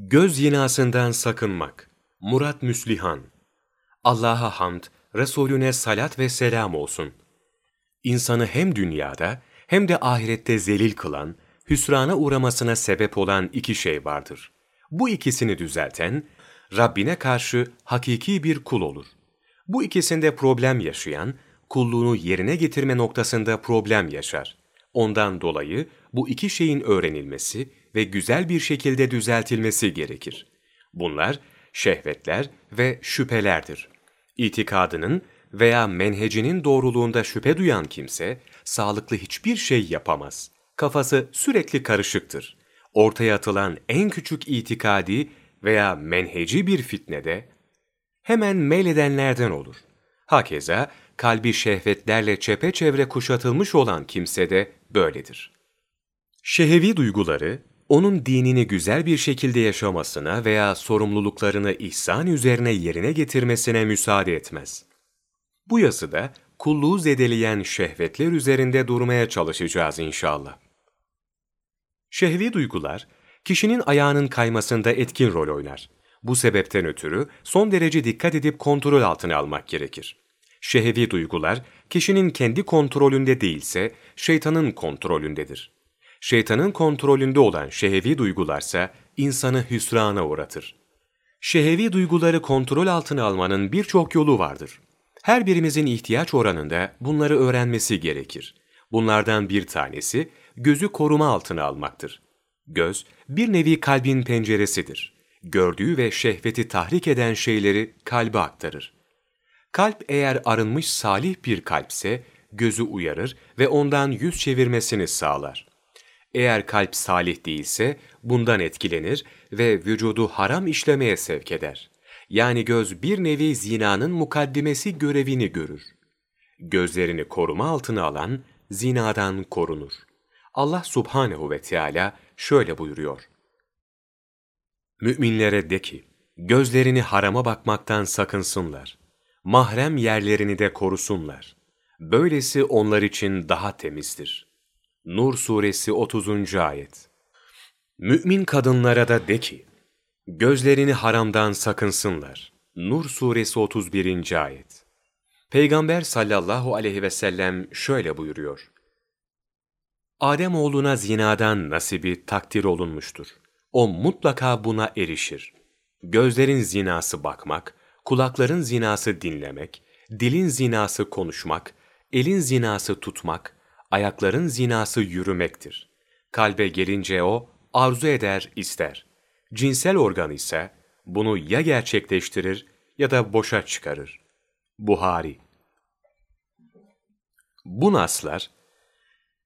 Göz zinasından sakınmak. Murat Müslihan Allah'a hamd, Resulüne salat ve selam olsun. İnsanı hem dünyada hem de ahirette zelil kılan, hüsrana uğramasına sebep olan iki şey vardır. Bu ikisini düzelten, Rabbine karşı hakiki bir kul olur. Bu ikisinde problem yaşayan, kulluğunu yerine getirme noktasında problem yaşar. Ondan dolayı bu iki şeyin öğrenilmesi ve güzel bir şekilde düzeltilmesi gerekir. Bunlar şehvetler ve şüphelerdir. İtikadının veya menhecinin doğruluğunda şüphe duyan kimse, sağlıklı hiçbir şey yapamaz. Kafası sürekli karışıktır. Ortaya atılan en küçük itikadi veya menheci bir fitnede hemen meyledenlerden olur. Hakeza kalbi şehvetlerle çepeçevre kuşatılmış olan kimse de böyledir. Şehevi duyguları, onun dinini güzel bir şekilde yaşamasına veya sorumluluklarını ihsan üzerine yerine getirmesine müsaade etmez. Bu yazıda kulluğu zedeleyen şehvetler üzerinde durmaya çalışacağız inşallah. Şehvi duygular, kişinin ayağının kaymasında etkin rol oynar. Bu sebepten ötürü son derece dikkat edip kontrol altına almak gerekir. Şehevi duygular, kişinin kendi kontrolünde değilse şeytanın kontrolündedir. Şeytanın kontrolünde olan şehevi duygularsa insanı hüsrana uğratır. Şehevi duyguları kontrol altına almanın birçok yolu vardır. Her birimizin ihtiyaç oranında bunları öğrenmesi gerekir. Bunlardan bir tanesi gözü koruma altına almaktır. Göz, bir nevi kalbin penceresidir. Gördüğü ve şehveti tahrik eden şeyleri kalbe aktarır. Kalp eğer arınmış salih bir kalpse, gözü uyarır ve ondan yüz çevirmesini sağlar. Eğer kalp salih değilse, bundan etkilenir ve vücudu haram işlemeye sevk eder. Yani göz bir nevi zinanın mukaddimesi görevini görür. Gözlerini koruma altına alan, zinadan korunur. Allah subhanehu ve Teala şöyle buyuruyor. Müminlere de ki, gözlerini harama bakmaktan sakınsınlar. Mahrem yerlerini de korusunlar. Böylesi onlar için daha temizdir. Nur Suresi 30. Ayet Mümin kadınlara da de ki, gözlerini haramdan sakınsınlar. Nur Suresi 31. Ayet Peygamber sallallahu aleyhi ve sellem şöyle buyuruyor. Adem oğluna zinadan nasibi takdir olunmuştur. O mutlaka buna erişir. Gözlerin zinası bakmak, kulakların zinası dinlemek, dilin zinası konuşmak, elin zinası tutmak, ayakların zinası yürümektir. Kalbe gelince o, arzu eder, ister. Cinsel organ ise bunu ya gerçekleştirir ya da boşa çıkarır. Buhari Bu naslar,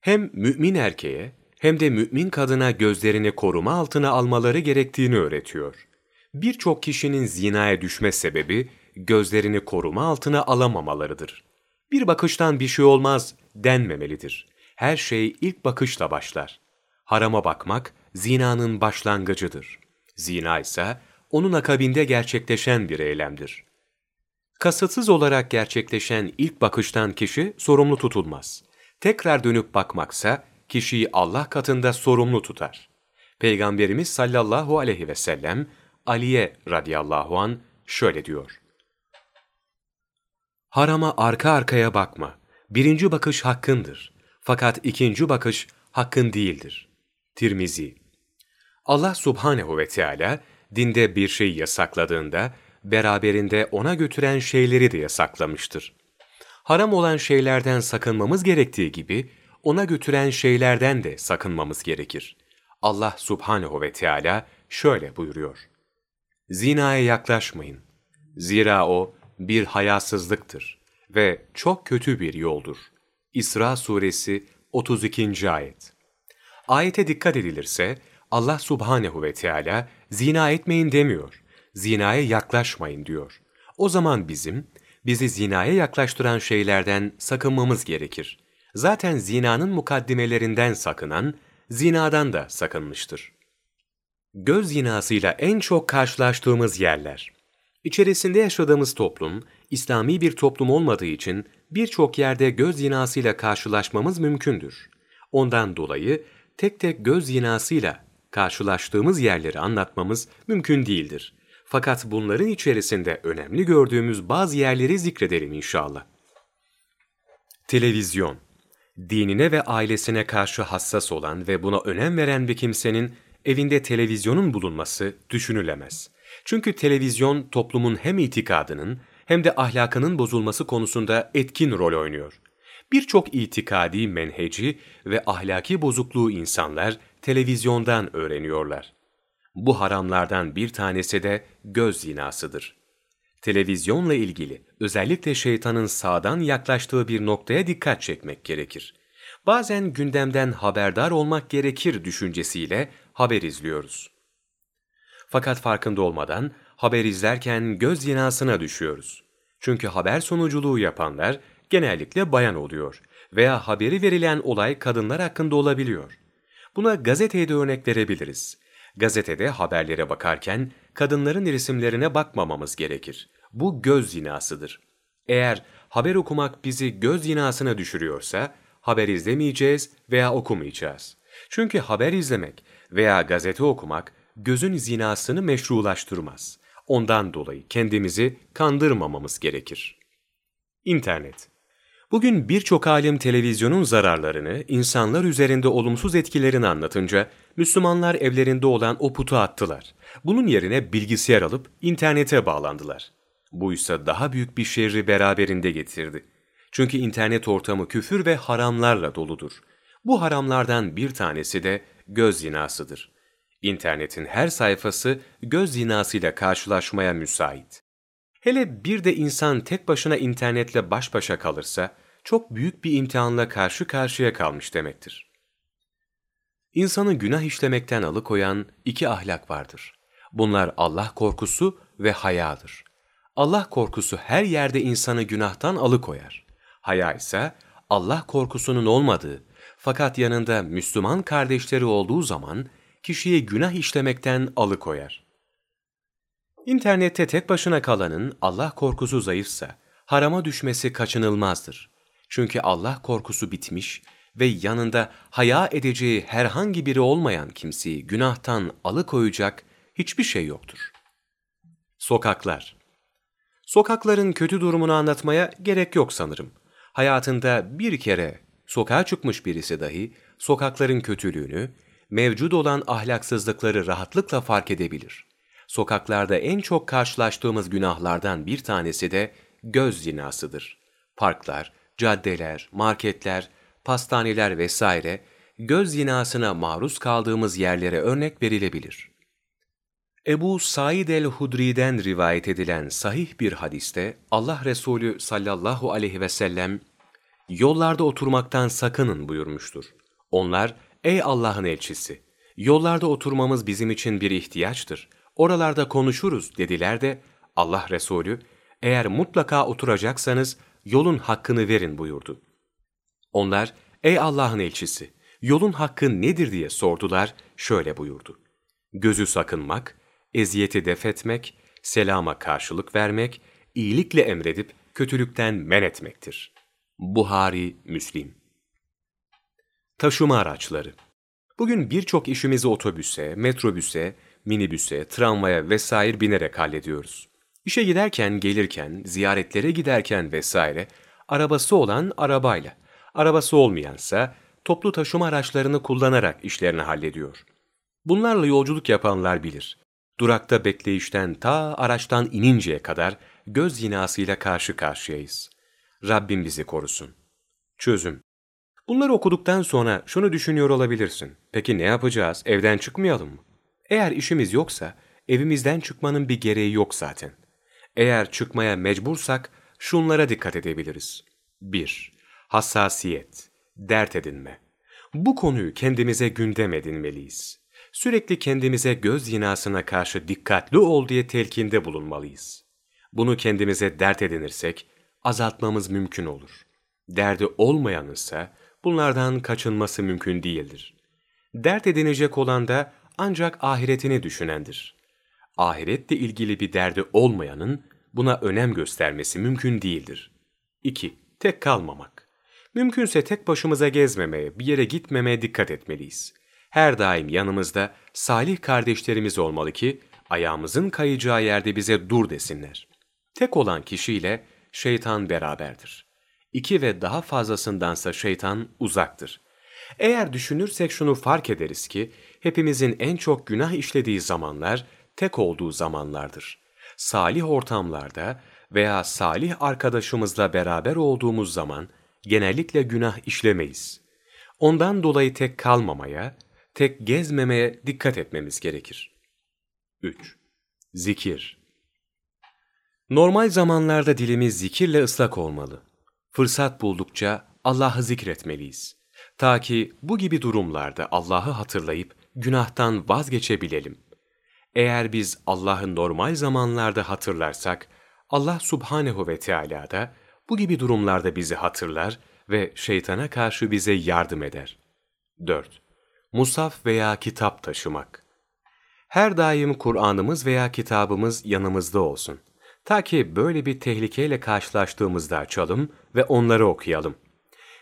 hem mümin erkeğe hem de mümin kadına gözlerini koruma altına almaları gerektiğini öğretiyor. Birçok kişinin zinaya düşme sebebi gözlerini koruma altına alamamalarıdır. Bir bakıştan bir şey olmaz denmemelidir. Her şey ilk bakışla başlar. Harama bakmak zinanın başlangıcıdır. Zina ise onun akabinde gerçekleşen bir eylemdir. Kasıtsız olarak gerçekleşen ilk bakıştan kişi sorumlu tutulmaz. Tekrar dönüp bakmaksa kişiyi Allah katında sorumlu tutar. Peygamberimiz sallallahu aleyhi ve sellem Aliye radıyallahu an şöyle diyor. Harama arka arkaya bakma. Birinci bakış hakkındır. Fakat ikinci bakış hakkın değildir. Tirmizi Allah subhanehu ve Teala dinde bir şey yasakladığında beraberinde ona götüren şeyleri de yasaklamıştır. Haram olan şeylerden sakınmamız gerektiği gibi ona götüren şeylerden de sakınmamız gerekir. Allah subhanehu ve Teala şöyle buyuruyor. Zinaya yaklaşmayın. Zira o bir hayasızlıktır ve çok kötü bir yoldur. İsra suresi 32. ayet. Ayete dikkat edilirse Allah subhanehu ve Teala zina etmeyin demiyor. Zinaya yaklaşmayın diyor. O zaman bizim bizi zinaya yaklaştıran şeylerden sakınmamız gerekir. Zaten zinanın mukaddimelerinden sakınan, zinadan da sakınmıştır. Göz zinasıyla en çok karşılaştığımız yerler. İçerisinde yaşadığımız toplum, İslami bir toplum olmadığı için birçok yerde göz zinasıyla karşılaşmamız mümkündür. Ondan dolayı tek tek göz zinasıyla karşılaştığımız yerleri anlatmamız mümkün değildir. Fakat bunların içerisinde önemli gördüğümüz bazı yerleri zikredelim inşallah. Televizyon Dinine ve ailesine karşı hassas olan ve buna önem veren bir kimsenin evinde televizyonun bulunması düşünülemez. Çünkü televizyon toplumun hem itikadının hem de ahlakının bozulması konusunda etkin rol oynuyor. Birçok itikadi, menheci ve ahlaki bozukluğu insanlar televizyondan öğreniyorlar. Bu haramlardan bir tanesi de göz zinasıdır. Televizyonla ilgili özellikle şeytanın sağdan yaklaştığı bir noktaya dikkat çekmek gerekir. Bazen gündemden haberdar olmak gerekir düşüncesiyle haber izliyoruz. Fakat farkında olmadan haber izlerken göz zinasına düşüyoruz. Çünkü haber sonuculuğu yapanlar genellikle bayan oluyor veya haberi verilen olay kadınlar hakkında olabiliyor. Buna gazeteye de örnek verebiliriz. Gazetede haberlere bakarken kadınların resimlerine bakmamamız gerekir. Bu göz zinasıdır. Eğer haber okumak bizi göz zinasına düşürüyorsa, haber izlemeyeceğiz veya okumayacağız. Çünkü haber izlemek veya gazete okumak gözün zinasını meşrulaştırmaz. Ondan dolayı kendimizi kandırmamamız gerekir. İnternet Bugün birçok alim televizyonun zararlarını, insanlar üzerinde olumsuz etkilerini anlatınca, Müslümanlar evlerinde olan o putu attılar. Bunun yerine bilgisayar alıp internete bağlandılar. Bu ise daha büyük bir şerri beraberinde getirdi. Çünkü internet ortamı küfür ve haramlarla doludur. Bu haramlardan bir tanesi de göz zinasıdır. İnternetin her sayfası göz zinasıyla karşılaşmaya müsait. Hele bir de insan tek başına internetle baş başa kalırsa, çok büyük bir imtihanla karşı karşıya kalmış demektir. İnsanı günah işlemekten alıkoyan iki ahlak vardır. Bunlar Allah korkusu ve hayadır. Allah korkusu her yerde insanı günahtan alıkoyar. Haya ise Allah korkusunun olmadığı fakat yanında Müslüman kardeşleri olduğu zaman kişiyi günah işlemekten alıkoyar. İnternette tek başına kalanın Allah korkusu zayıfsa harama düşmesi kaçınılmazdır. Çünkü Allah korkusu bitmiş ve yanında haya edeceği herhangi biri olmayan kimseyi günahtan alıkoyacak hiçbir şey yoktur. Sokaklar Sokakların kötü durumunu anlatmaya gerek yok sanırım. Hayatında bir kere sokağa çıkmış birisi dahi sokakların kötülüğünü, mevcut olan ahlaksızlıkları rahatlıkla fark edebilir. Sokaklarda en çok karşılaştığımız günahlardan bir tanesi de göz zinasıdır. Parklar, caddeler, marketler, pastaneler vesaire göz zinasına maruz kaldığımız yerlere örnek verilebilir. Ebu Said el-Hudri'den rivayet edilen sahih bir hadiste Allah Resulü sallallahu aleyhi ve sellem yollarda oturmaktan sakının buyurmuştur. Onlar, ey Allah'ın elçisi, yollarda oturmamız bizim için bir ihtiyaçtır. Oralarda konuşuruz dediler de Allah Resulü, eğer mutlaka oturacaksanız yolun hakkını verin buyurdu. Onlar, ey Allah'ın elçisi, yolun hakkı nedir diye sordular, şöyle buyurdu. Gözü sakınmak, eziyeti defetmek, selama karşılık vermek, iyilikle emredip kötülükten men etmektir. Buhari, Müslim Taşıma araçları Bugün birçok işimizi otobüse, metrobüse, minibüse, tramvaya vesaire binerek hallediyoruz. İşe giderken, gelirken, ziyaretlere giderken vesaire arabası olan arabayla, arabası olmayansa toplu taşıma araçlarını kullanarak işlerini hallediyor. Bunlarla yolculuk yapanlar bilir. Durakta bekleyişten ta araçtan ininceye kadar göz zinasıyla karşı karşıyayız. Rabbim bizi korusun. Çözüm Bunları okuduktan sonra şunu düşünüyor olabilirsin. Peki ne yapacağız? Evden çıkmayalım mı? Eğer işimiz yoksa evimizden çıkmanın bir gereği yok zaten. Eğer çıkmaya mecbursak şunlara dikkat edebiliriz. 1. Hassasiyet, dert edinme. Bu konuyu kendimize gündem edinmeliyiz. Sürekli kendimize göz zinasına karşı dikkatli ol diye telkinde bulunmalıyız. Bunu kendimize dert edinirsek azaltmamız mümkün olur. Derdi olmayan ise bunlardan kaçınması mümkün değildir. Dert edinecek olan da ancak ahiretini düşünendir ahiretle ilgili bir derdi olmayanın buna önem göstermesi mümkün değildir. 2. Tek kalmamak. Mümkünse tek başımıza gezmemeye, bir yere gitmemeye dikkat etmeliyiz. Her daim yanımızda salih kardeşlerimiz olmalı ki ayağımızın kayacağı yerde bize dur desinler. Tek olan kişiyle şeytan beraberdir. İki ve daha fazlasındansa şeytan uzaktır. Eğer düşünürsek şunu fark ederiz ki hepimizin en çok günah işlediği zamanlar tek olduğu zamanlardır. Salih ortamlarda veya salih arkadaşımızla beraber olduğumuz zaman genellikle günah işlemeyiz. Ondan dolayı tek kalmamaya, tek gezmemeye dikkat etmemiz gerekir. 3. Zikir Normal zamanlarda dilimiz zikirle ıslak olmalı. Fırsat buldukça Allah'ı zikretmeliyiz. Ta ki bu gibi durumlarda Allah'ı hatırlayıp günahtan vazgeçebilelim. Eğer biz Allah'ı normal zamanlarda hatırlarsak, Allah subhanehu ve Teala da bu gibi durumlarda bizi hatırlar ve şeytana karşı bize yardım eder. 4. Musaf veya kitap taşımak Her daim Kur'an'ımız veya kitabımız yanımızda olsun. Ta ki böyle bir tehlikeyle karşılaştığımızda açalım ve onları okuyalım.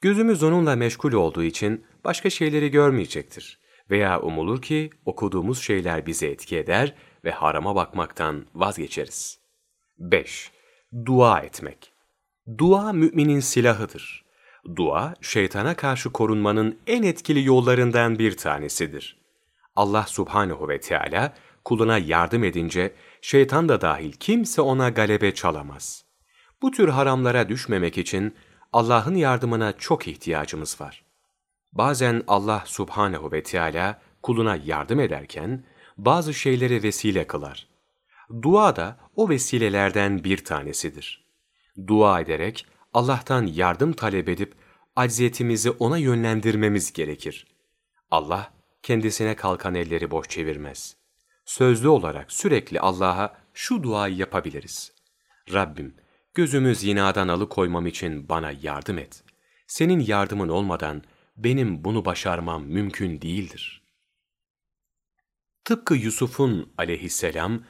Gözümüz onunla meşgul olduğu için başka şeyleri görmeyecektir. Veya umulur ki okuduğumuz şeyler bizi etki eder ve harama bakmaktan vazgeçeriz. 5. Dua etmek. Dua müminin silahıdır. Dua, şeytana karşı korunmanın en etkili yollarından bir tanesidir. Allah subhanehu ve Teala kuluna yardım edince şeytan da dahil kimse ona galebe çalamaz. Bu tür haramlara düşmemek için Allah'ın yardımına çok ihtiyacımız var. Bazen Allah subhanehu ve Teala kuluna yardım ederken bazı şeyleri vesile kılar. Dua da o vesilelerden bir tanesidir. Dua ederek Allah'tan yardım talep edip acziyetimizi ona yönlendirmemiz gerekir. Allah kendisine kalkan elleri boş çevirmez. Sözlü olarak sürekli Allah'a şu duayı yapabiliriz. Rabbim, gözümü zinadan alıkoymam için bana yardım et. Senin yardımın olmadan benim bunu başarmam mümkün değildir. Tıpkı Yusuf'un aleyhisselam,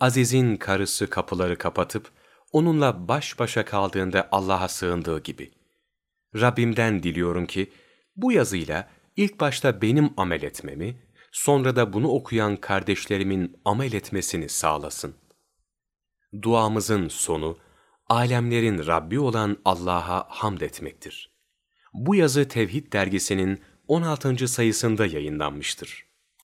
Aziz'in karısı kapıları kapatıp, onunla baş başa kaldığında Allah'a sığındığı gibi. Rabbimden diliyorum ki, bu yazıyla ilk başta benim amel etmemi, sonra da bunu okuyan kardeşlerimin amel etmesini sağlasın. Duamızın sonu, alemlerin Rabbi olan Allah'a hamd etmektir. Bu yazı Tevhid dergisinin 16. sayısında yayınlanmıştır.